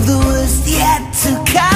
of the worst yet to come.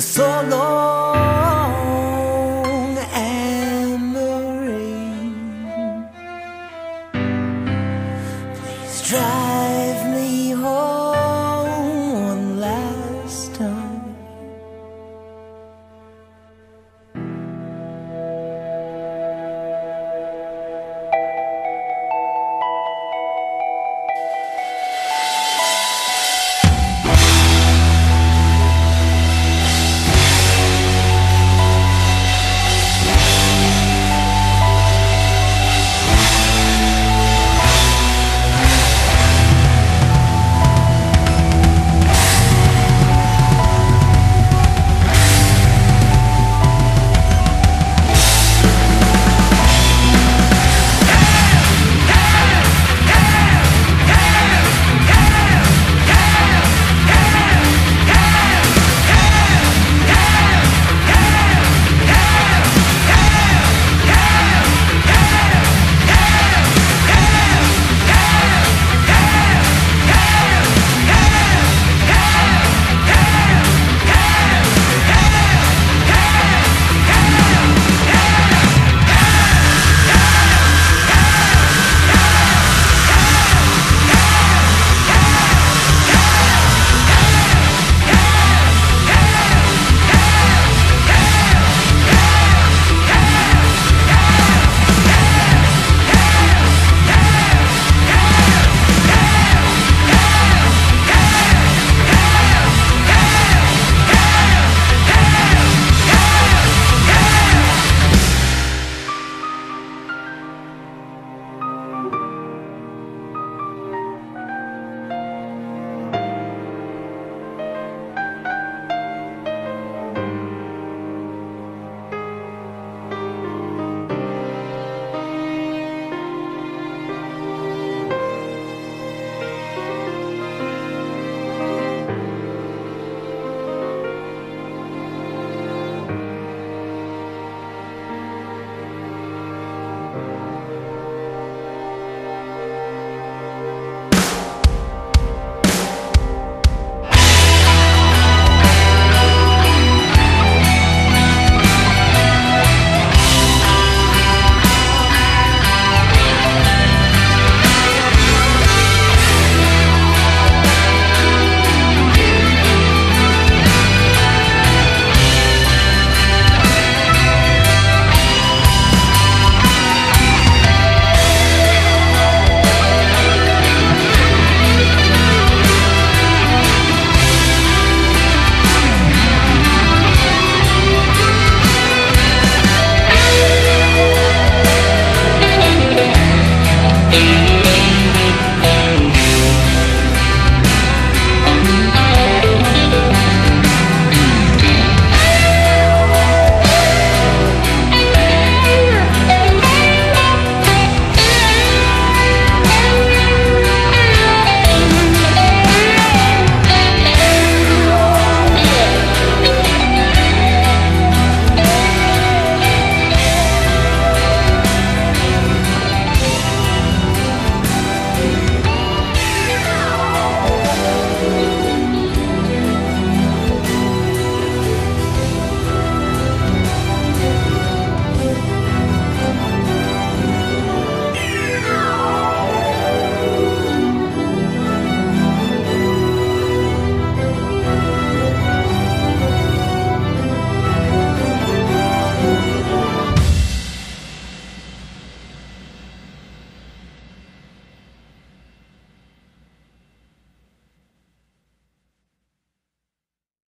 solo.